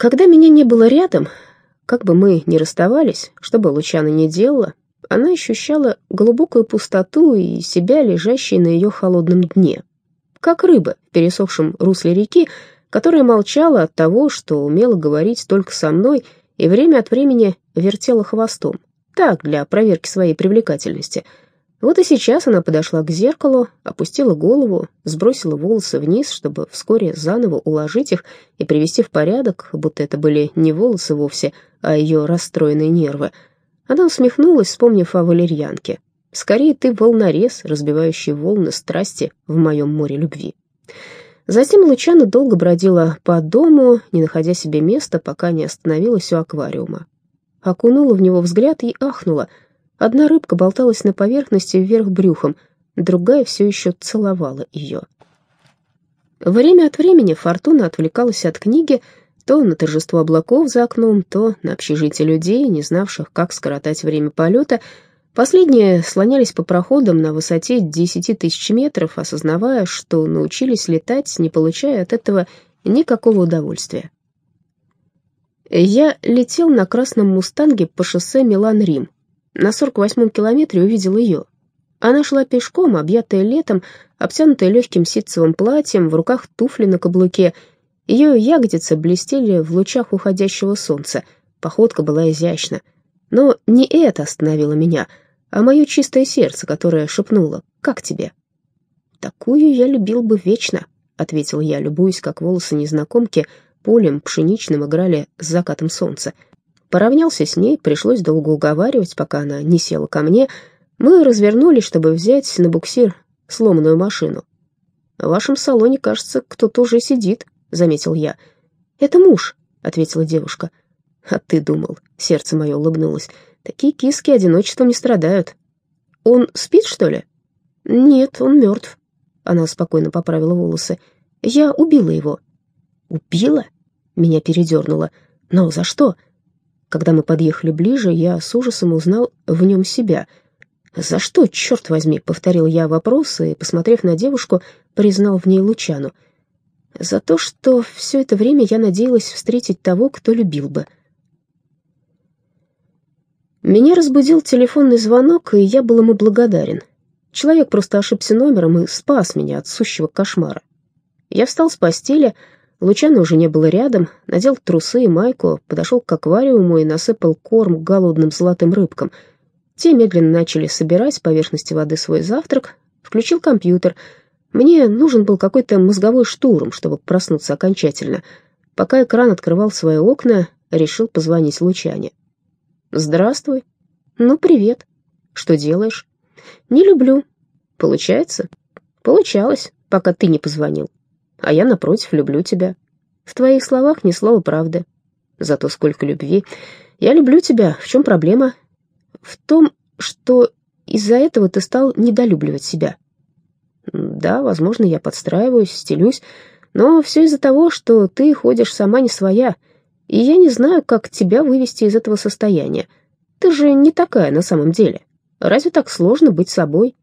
Когда меня не было рядом, как бы мы ни расставались, что бы Лучана ни делала, она ощущала глубокую пустоту и себя, лежащей на ее холодном дне. Как рыба в пересохшем русле реки, которая молчала от того, что умела говорить только со мной и время от времени вертела хвостом. Так, для проверки своей привлекательности. Вот и сейчас она подошла к зеркалу, опустила голову, сбросила волосы вниз, чтобы вскоре заново уложить их и привести в порядок, будто это были не волосы вовсе, а ее расстроенные нервы — она усмехнулась, вспомнив о валерьянке. «Скорее ты волнорез, разбивающий волны страсти в моем море любви». Затем Лучана долго бродила по дому, не находя себе места, пока не остановилась у аквариума. Окунула в него взгляд и ахнула. Одна рыбка болталась на поверхности вверх брюхом, другая все еще целовала ее. Время от времени Фортуна отвлекалась от книги, то на торжество облаков за окном, то на общежитие людей, не знавших, как скоротать время полета. Последние слонялись по проходам на высоте 10 тысяч метров, осознавая, что научились летать, не получая от этого никакого удовольствия. Я летел на красном «Мустанге» по шоссе Милан-Рим. На 48-м километре увидел ее. Она шла пешком, объятая летом, обтянутая легким ситцевым платьем, в руках туфли на каблуке — ее ягодицы блестели в лучах уходящего солнца, походка была изящна. Но не это остановило меня, а мое чистое сердце, которое шепнуло «Как тебе?» «Такую я любил бы вечно», — ответил я, любуясь, как волосы незнакомки полем пшеничным играли с закатом солнца. Поравнялся с ней, пришлось долго уговаривать, пока она не села ко мне. Мы развернулись, чтобы взять на буксир сломанную машину. «В вашем салоне, кажется, кто-то уже сидит», — заметил я. «Это муж», — ответила девушка. «А ты думал», — сердце мое улыбнулось. «Такие киски одиночеством не страдают». «Он спит, что ли?» «Нет, он мертв». Она спокойно поправила волосы. «Я убила его». «Убила?» Меня передернуло. «Но за что?» Когда мы подъехали ближе, я с ужасом узнал в нем себя. «За что, черт возьми?» — повторил я вопрос и, посмотрев на девушку, признал в ней Лучану — за то, что все это время я надеялась встретить того, кто любил бы. Меня разбудил телефонный звонок, и я был ему благодарен. Человек просто ошибся номером и спас меня от сущего кошмара. Я встал с постели, Лучана уже не было рядом, надел трусы и майку, подошел к аквариуму и насыпал корм голодным золотым рыбкам. Те медленно начали собирать с поверхности воды свой завтрак, включил компьютер — мне нужен был какой-то мозговой штурм, чтобы проснуться окончательно. Пока экран открывал свои окна, решил позвонить Лучане. «Здравствуй». «Ну, привет. Что делаешь?» «Не люблю». «Получается?» «Получалось, пока ты не позвонил. А я, напротив, люблю тебя. В твоих словах ни слова правды. Зато сколько любви. Я люблю тебя. В чем проблема?» «В том, что из-за этого ты стал недолюбливать себя». Да, возможно, я подстраиваюсь, стелюсь, но все из-за того, что ты ходишь сама не своя, и я не знаю, как тебя вывести из этого состояния. Ты же не такая на самом деле. Разве так сложно быть собой?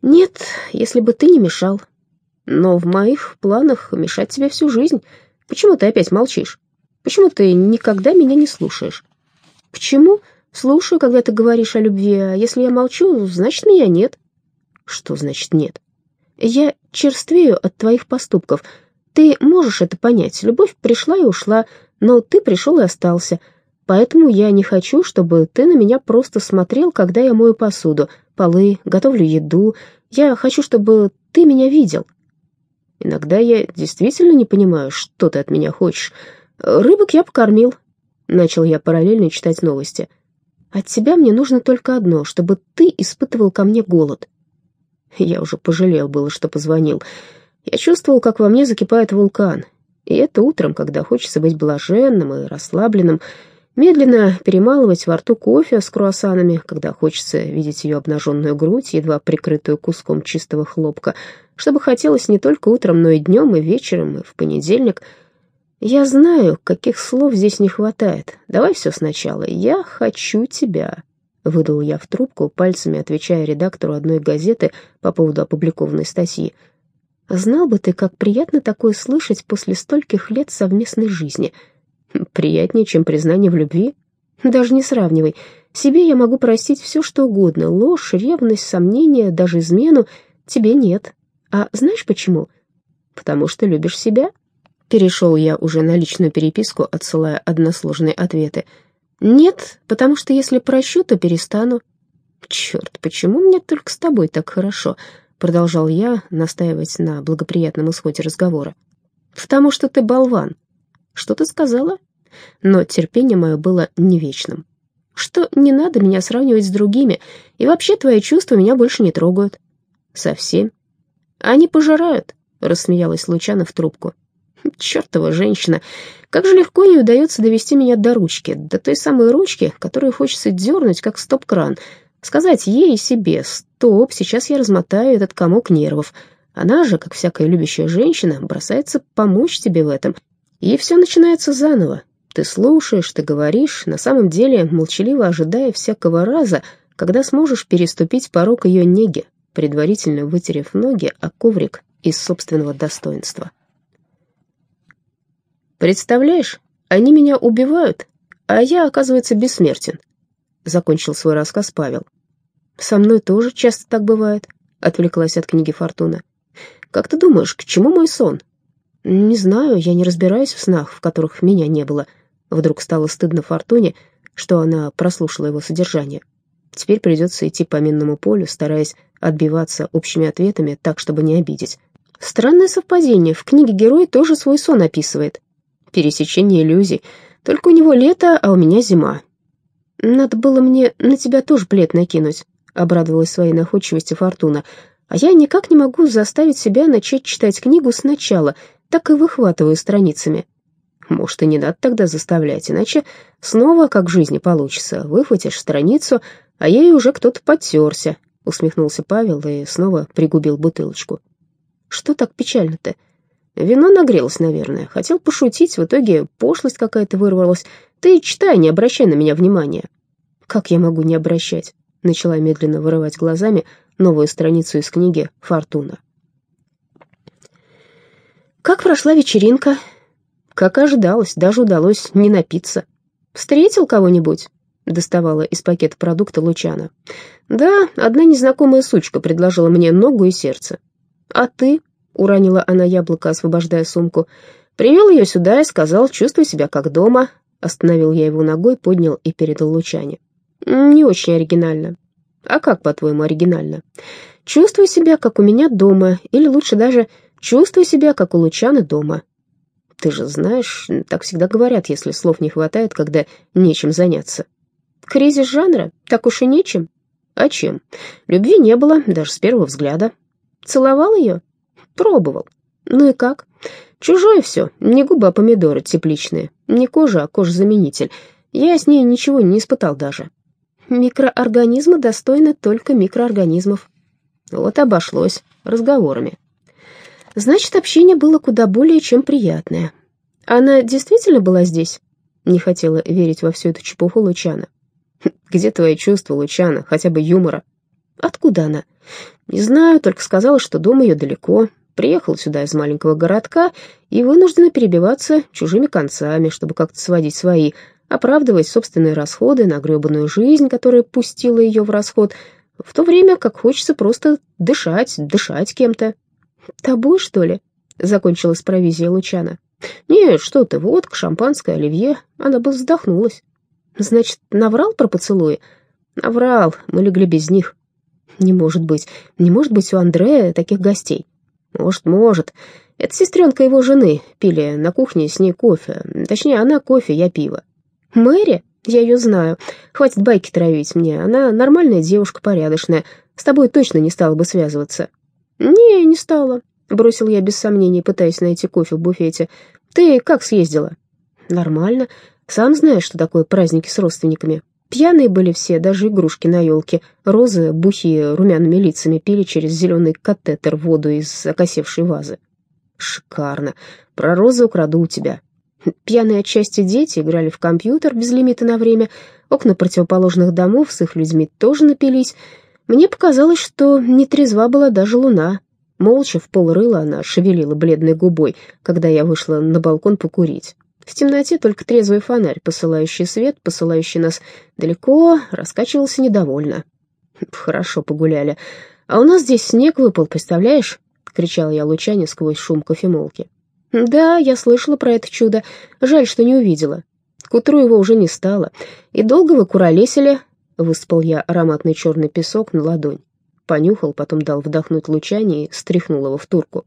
Нет, если бы ты не мешал. Но в моих планах мешать тебе всю жизнь. Почему ты опять молчишь? Почему ты никогда меня не слушаешь? Почему? Слушаю, когда ты говоришь о любви, а если я молчу, значит, меня нет. Что значит нет? Я черствею от твоих поступков. Ты можешь это понять. Любовь пришла и ушла, но ты пришел и остался. Поэтому я не хочу, чтобы ты на меня просто смотрел, когда я мою посуду, полы, готовлю еду. Я хочу, чтобы ты меня видел. Иногда я действительно не понимаю, что ты от меня хочешь. Рыбок я покормил. Начал я параллельно читать новости. От тебя мне нужно только одно, чтобы ты испытывал ко мне голод. Я уже пожалел было, что позвонил. Я чувствовал, как во мне закипает вулкан. И это утром, когда хочется быть блаженным и расслабленным, медленно перемалывать во рту кофе с круассанами, когда хочется видеть ее обнаженную грудь, едва прикрытую куском чистого хлопка, чтобы хотелось не только утром, но и днем, и вечером, и в понедельник. Я знаю, каких слов здесь не хватает. Давай все сначала. Я хочу тебя. Выдал я в трубку, пальцами отвечая редактору одной газеты по поводу опубликованной статьи. «Знал бы ты, как приятно такое слышать после стольких лет совместной жизни. Приятнее, чем признание в любви? Даже не сравнивай. Себе я могу простить все, что угодно. Ложь, ревность, сомнения, даже измену. Тебе нет. А знаешь почему? Потому что любишь себя. Перешел я уже на личную переписку, отсылая односложные ответы. Нет, потому что если прощу, то перестану. Черт, почему мне только с тобой так хорошо? Продолжал я настаивать на благоприятном исходе разговора. Потому что ты болван. Что ты сказала? Но терпение мое было не вечным. Что не надо меня сравнивать с другими, и вообще твои чувства меня больше не трогают. Совсем. Они пожирают, рассмеялась Лучана в трубку. Чертова женщина. Как же легко ей удается довести меня до ручки, до той самой ручки, которую хочется дернуть, как стоп-кран. Сказать ей и себе «Стоп, сейчас я размотаю этот комок нервов». Она же, как всякая любящая женщина, бросается помочь тебе в этом. И все начинается заново. Ты слушаешь, ты говоришь, на самом деле молчаливо ожидая всякого раза, когда сможешь переступить порог ее неги, предварительно вытерев ноги о коврик из собственного достоинства. «Представляешь, они меня убивают, а я, оказывается, бессмертен», — закончил свой рассказ Павел. «Со мной тоже часто так бывает», — отвлеклась от книги Фортуна. «Как ты думаешь, к чему мой сон?» «Не знаю, я не разбираюсь в снах, в которых меня не было». Вдруг стало стыдно Фортуне, что она прослушала его содержание. Теперь придется идти по минному полю, стараясь отбиваться общими ответами так, чтобы не обидеть. Странное совпадение, в книге герой тоже свой сон описывает пересечение иллюзий. Только у него лето, а у меня зима. Надо было мне на тебя тоже плед накинуть, обрадовалась своей находчивости Фортуна. А я никак не могу заставить себя начать читать книгу сначала, так и выхватываю страницами. Может, и не надо тогда заставлять, иначе снова, как в жизни получится, выхватишь страницу, а ей уже кто-то подтерся, усмехнулся Павел и снова пригубил бутылочку. Что так печально-то? Вино нагрелось, наверное. Хотел пошутить, в итоге пошлость какая-то вырвалась. Ты читай, не обращай на меня внимания. Как я могу не обращать? Начала медленно вырывать глазами новую страницу из книги «Фортуна». Как прошла вечеринка? Как ожидалось, даже удалось не напиться. Встретил кого-нибудь? Доставала из пакета продукта Лучана. Да, одна незнакомая сучка предложила мне ногу и сердце. А ты? Уронила она яблоко, освобождая сумку. Привел ее сюда и сказал, чувствуй себя как дома. Остановил я его ногой, поднял и передал Лучане. Не очень оригинально. А как, по-твоему, оригинально? Чувствуй себя, как у меня дома, или лучше даже чувствуй себя, как у Лучаны дома. Ты же знаешь, так всегда говорят, если слов не хватает, когда нечем заняться. Кризис жанра? Так уж и нечем. А чем? Любви не было, даже с первого взгляда. Целовал ее? Пробовал. Ну и как? Чужое все, не губы, а помидоры тепличные. Не кожа, а кожзаменитель. Я с ней ничего не испытал даже. Микроорганизмы достойны только микроорганизмов. Вот обошлось разговорами. Значит, общение было куда более чем приятное. Она действительно была здесь? Не хотела верить во всю эту чепуху Лучана. Где твои чувства, Лучана, хотя бы юмора? Откуда она? Не знаю, только сказала, что дом ее далеко, Приехал сюда из маленького городка и вынуждена перебиваться чужими концами, чтобы как-то сводить свои, оправдывать собственные расходы на гребаную жизнь, которая пустила ее в расход, в то время как хочется просто дышать, дышать кем-то. «Тобой, что ли?» — закончилась провизия Лучана. «Нет, что ты, водка, шампанское, оливье». Она бы вздохнулась. «Значит, наврал про поцелуи?» «Наврал, мы легли без них». «Не может быть, не может быть у Андрея таких гостей». Может, может. Это сестренка его жены. Пили на кухне с ней кофе. Точнее, она кофе, я пиво. Мэри? Я ее знаю. Хватит байки травить мне. Она нормальная девушка, порядочная. С тобой точно не стала бы связываться. Не, не стала. Бросил я без сомнений, пытаясь найти кофе в буфете. Ты как съездила? Нормально. Сам знаешь, что такое праздники с родственниками. Пьяные были все, даже игрушки на елке. Розы, бухие румяными лицами, пили через зеленый катетер воду из окосевшей вазы. Шикарно. Про розы украду у тебя. Пьяные отчасти дети играли в компьютер без лимита на время. Окна противоположных домов с их людьми тоже напились. Мне показалось, что не трезва была даже луна. Молча в полрыла она шевелила бледной губой, когда я вышла на балкон покурить. В темноте только трезвый фонарь, посылающий свет, посылающий нас далеко, раскачивался недовольно. Хорошо погуляли. А у нас здесь снег выпал, представляешь? Кричала я Лучане сквозь шум кофемолки. Да, я слышала про это чудо. Жаль, что не увидела. К утру его уже не стало. И долго вы куролесили? Высыпал я ароматный черный песок на ладонь. Понюхал, потом дал вдохнуть Лучане и стряхнул его в турку.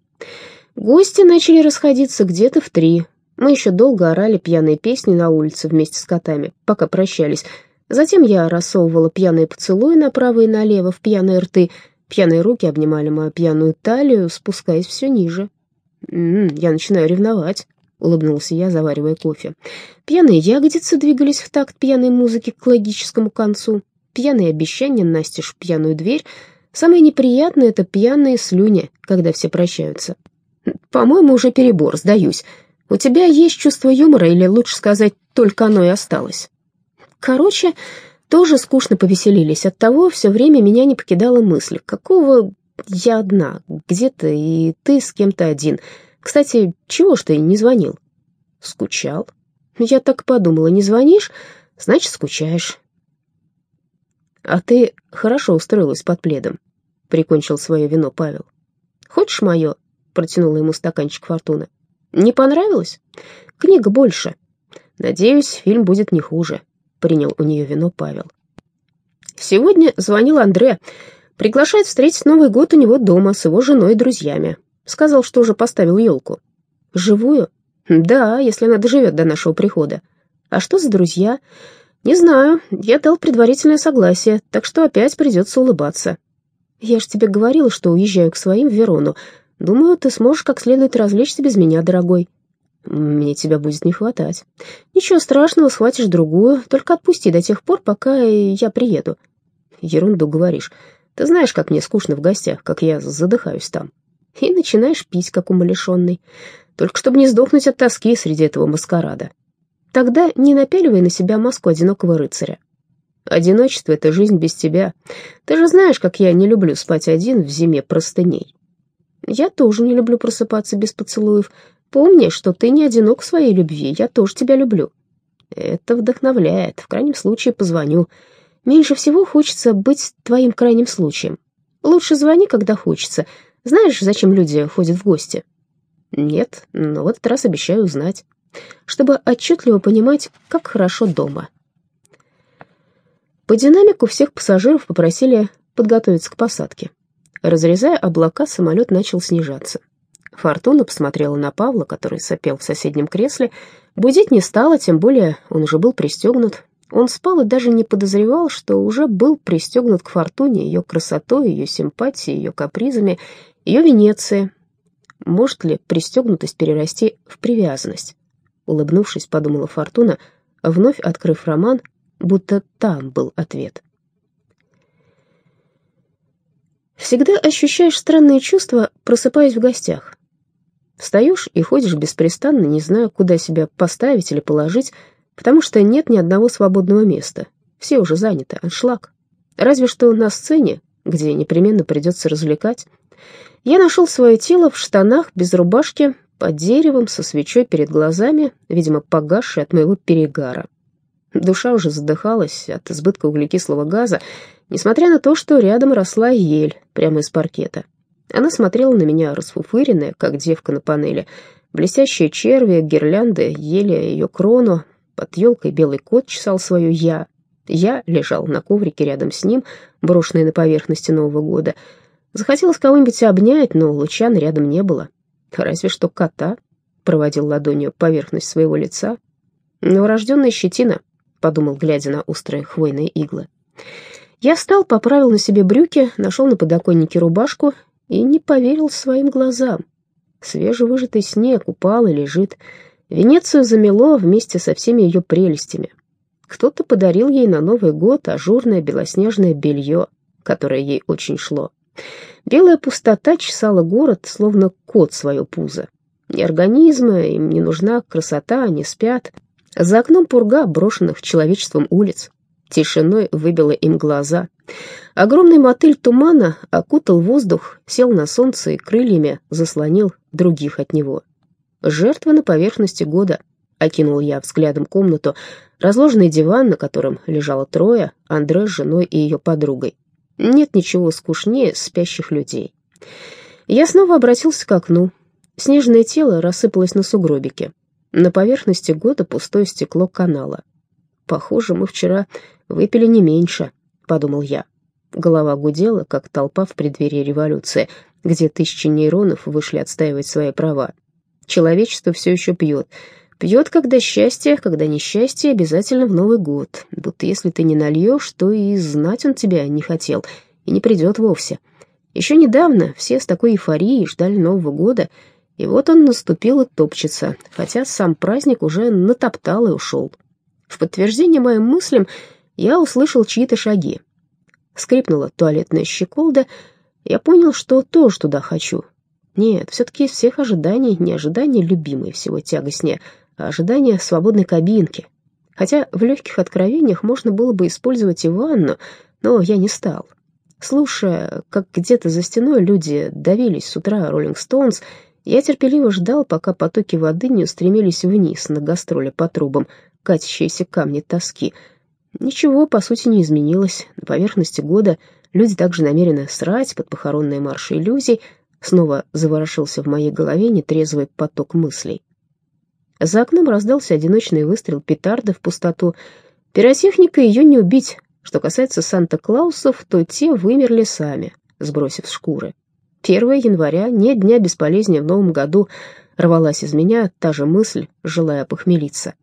Гости начали расходиться где-то в три. Мы еще долго орали пьяные песни на улице вместе с котами, пока прощались. Затем я рассовывала пьяные поцелуи направо и налево в пьяные рты. Пьяные руки обнимали мою пьяную талию, спускаясь все ниже. «М -м, «Я начинаю ревновать», — улыбнулся я, заваривая кофе. Пьяные ягодицы двигались в такт пьяной музыки к логическому концу. Пьяные обещания настежь пьяную дверь. Самое неприятное — это пьяные слюни, когда все прощаются. «По-моему, уже перебор, сдаюсь. У тебя есть чувство юмора, или, лучше сказать, только оно и осталось?» Короче, тоже скучно повеселились. Оттого все время меня не покидала мысль, какого я одна, где-то, и ты с кем-то один. Кстати, чего ж ты не звонил? Скучал. Я так подумала, не звонишь, значит, скучаешь. А ты хорошо устроилась под пледом, прикончил свое вино Павел. Хочешь мое? Протянула ему стаканчик Фортуна. Не понравилось? Книга больше. Надеюсь, фильм будет не хуже принял у нее вино Павел. Сегодня звонил Андре. Приглашает встретить Новый год у него дома с его женой и друзьями. Сказал, что уже поставил елку. Живую? Да, если она доживет до нашего прихода. А что за друзья? Не знаю. Я дал предварительное согласие, так что опять придется улыбаться. Я ж тебе говорила, что уезжаю к своим в Верону. Думаю, ты сможешь как следует развлечься без меня, дорогой. Мне тебя будет не хватать. Ничего страшного, схватишь другую, только отпусти до тех пор, пока я приеду. Ерунду говоришь. Ты знаешь, как мне скучно в гостях, как я задыхаюсь там. И начинаешь пить, как умалишенный. Только чтобы не сдохнуть от тоски среди этого маскарада. Тогда не напяливай на себя маску одинокого рыцаря. Одиночество — это жизнь без тебя. Ты же знаешь, как я не люблю спать один в зиме простыней. Я тоже не люблю просыпаться без поцелуев, Помни, что ты не одинок в своей любви, я тоже тебя люблю. Это вдохновляет. В крайнем случае позвоню. Меньше всего хочется быть твоим крайним случаем. Лучше звони, когда хочется. Знаешь, зачем люди ходят в гости? Нет, но в этот раз обещаю узнать, чтобы отчетливо понимать, как хорошо дома. По динамику всех пассажиров попросили подготовиться к посадке. Разрезая облака, самолет начал снижаться. Фортуна посмотрела на Павла, который сопел в соседнем кресле. Будить не стала, тем более он уже был пристегнут. Он спал и даже не подозревал, что уже был пристегнут к Фортуне, ее красотой, ее симпатией, ее капризами, ее Венеции. Может ли пристегнутость перерасти в привязанность? Улыбнувшись, подумала Фортуна, вновь открыв роман, будто там был ответ. Всегда ощущаешь странные чувства, просыпаясь в гостях. Встаешь и ходишь беспрестанно, не зная, куда себя поставить или положить, потому что нет ни одного свободного места. Все уже заняты, аншлаг. Разве что на сцене, где непременно придется развлекать. Я нашел свое тело в штанах, без рубашки, под деревом, со свечой перед глазами, видимо, погасшей от моего перегара. Душа уже задыхалась от избытка углекислого газа, несмотря на то, что рядом росла ель прямо из паркета. Она смотрела на меня расфуфыренная, как девка на панели. Блестящие черви, гирлянды ели ее крону. Под елкой белый кот чесал свою «я». Я лежал на коврике рядом с ним, брошенный на поверхности Нового года. Захотелось кого-нибудь обнять, но лучан рядом не было. Разве что кота проводил ладонью поверхность своего лица. «Новорожденная щетина», — подумал, глядя на острые хвойные иглы. Я встал, поправил на себе брюки, нашел на подоконнике рубашку и не поверил своим глазам. Свежевыжатый снег упал и лежит. Венецию замело вместе со всеми ее прелестями. Кто-то подарил ей на Новый год ажурное белоснежное белье, которое ей очень шло. Белая пустота чесала город, словно кот свое пузо. Ни организма, им не нужна красота, они спят. За окном пурга брошенных человечеством улиц. Тишиной выбило им глаза. Огромный мотыль тумана окутал воздух, сел на солнце и крыльями заслонил других от него. Жертва на поверхности года. Окинул я взглядом комнату, разложенный диван, на котором лежало трое, Андре с женой и ее подругой. Нет ничего скучнее спящих людей. Я снова обратился к окну. Снежное тело рассыпалось на сугробике. На поверхности года пустое стекло канала. «Похоже, мы вчера выпили не меньше», — подумал я. Голова гудела, как толпа в преддверии революции, где тысячи нейронов вышли отстаивать свои права. Человечество все еще пьет — Пьет, когда счастье, когда несчастье, обязательно в Новый год. Будто если ты не нальешь, то и знать он тебя не хотел, и не придет вовсе. Еще недавно все с такой эйфорией ждали Нового года, и вот он наступил и топчется, хотя сам праздник уже натоптал и ушел. В подтверждение моим мыслям я услышал чьи-то шаги. Скрипнула туалетная щеколда, я понял, что тоже туда хочу. Нет, все-таки из всех ожиданий не ожидание любимой всего тягостнее — ожидание свободной кабинки. Хотя в легких откровениях можно было бы использовать и ванну, но я не стал. Слушая, как где-то за стеной люди давились с утра Роллинг Стоунс, я терпеливо ждал, пока потоки воды не устремились вниз на гастроли по трубам, катящиеся камни тоски. Ничего, по сути, не изменилось. На поверхности года люди также намерены срать под похоронные марши иллюзий. Снова заворошился в моей голове нетрезвый поток мыслей. За окном раздался одиночный выстрел петарды в пустоту. Пиротехника ее не убить. Что касается Санта-Клаусов, то те вымерли сами, сбросив шкуры. 1 января, не дня бесполезнее в новом году, рвалась из меня та же мысль, желая похмелиться.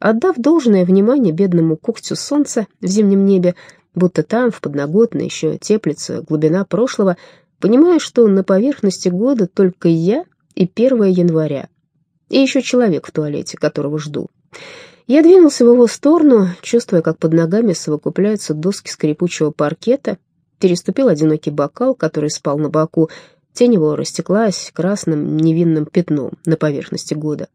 Отдав должное внимание бедному когтю солнца в зимнем небе, будто там, в подноготной, еще теплится глубина прошлого, понимая, что на поверхности года только я и 1 января, и еще человек в туалете, которого жду. Я двинулся в его сторону, чувствуя, как под ногами совокупляются доски скрипучего паркета, переступил одинокий бокал, который спал на боку, тень его растеклась красным невинным пятном на поверхности года.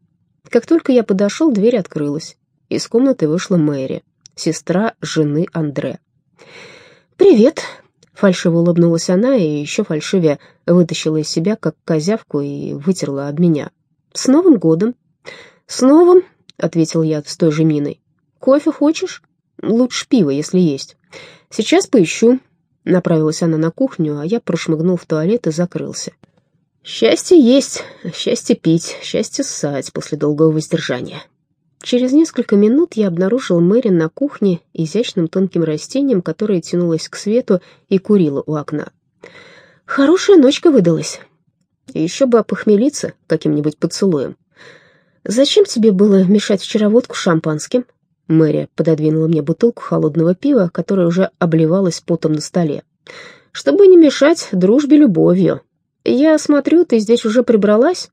Как только я подошел, дверь открылась. Из комнаты вышла Мэри, сестра жены Андре. «Привет!» — фальшиво улыбнулась она и еще фальшивее вытащила из себя, как козявку, и вытерла об меня. «С Новым годом!» «С новым!» — ответил я с той же миной. «Кофе хочешь? Лучше пиво, если есть. Сейчас поищу». Направилась она на кухню, а я прошмыгнул в туалет и закрылся. Счастье есть, счастье пить, счастье ссать после долгого воздержания. Через несколько минут я обнаружил Мэри на кухне изящным тонким растением, которое тянулось к свету и курило у окна. Хорошая ночка выдалась. Еще бы опохмелиться каким-нибудь поцелуем. «Зачем тебе было мешать вчера водку шампанским?» Мэри пододвинула мне бутылку холодного пива, которая уже обливалась потом на столе. «Чтобы не мешать дружбе любовью. Я смотрю, ты здесь уже прибралась?»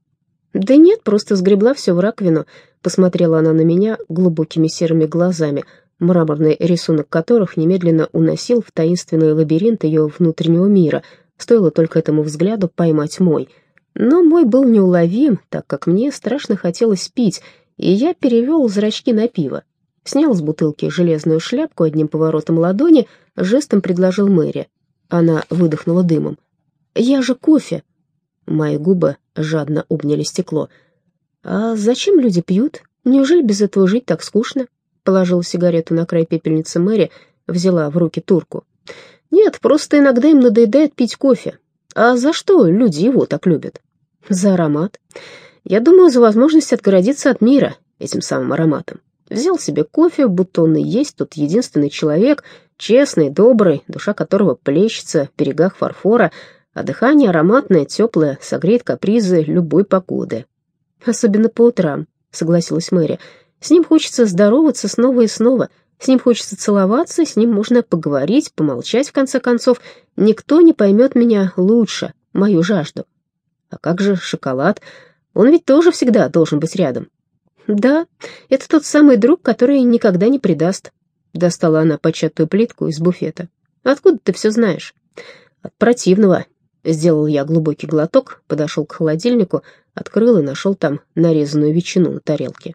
«Да нет, просто сгребла все в раковину», — посмотрела она на меня глубокими серыми глазами, мраморный рисунок которых немедленно уносил в таинственный лабиринт ее внутреннего мира. Стоило только этому взгляду поймать мой — но мой был неуловим, так как мне страшно хотелось пить, и я перевел зрачки на пиво. Снял с бутылки железную шляпку одним поворотом ладони, жестом предложил Мэри. Она выдохнула дымом. «Я же кофе!» Мои губы жадно обняли стекло. «А зачем люди пьют? Неужели без этого жить так скучно?» Положила сигарету на край пепельницы Мэри, взяла в руки турку. «Нет, просто иногда им надоедает пить кофе. А за что люди его так любят? За аромат. Я думаю, за возможность отгородиться от мира этим самым ароматом. Взял себе кофе, будто он и есть тот единственный человек, честный, добрый, душа которого плещется в берегах фарфора, а дыхание ароматное, теплое, согреет капризы любой погоды. Особенно по утрам, согласилась Мэри. С ним хочется здороваться снова и снова — с ним хочется целоваться, с ним можно поговорить, помолчать, в конце концов. Никто не поймет меня лучше, мою жажду. А как же шоколад? Он ведь тоже всегда должен быть рядом. Да, это тот самый друг, который никогда не предаст. Достала она початую плитку из буфета. Откуда ты все знаешь? От противного. Сделал я глубокий глоток, подошел к холодильнику, открыл и нашел там нарезанную ветчину на тарелке.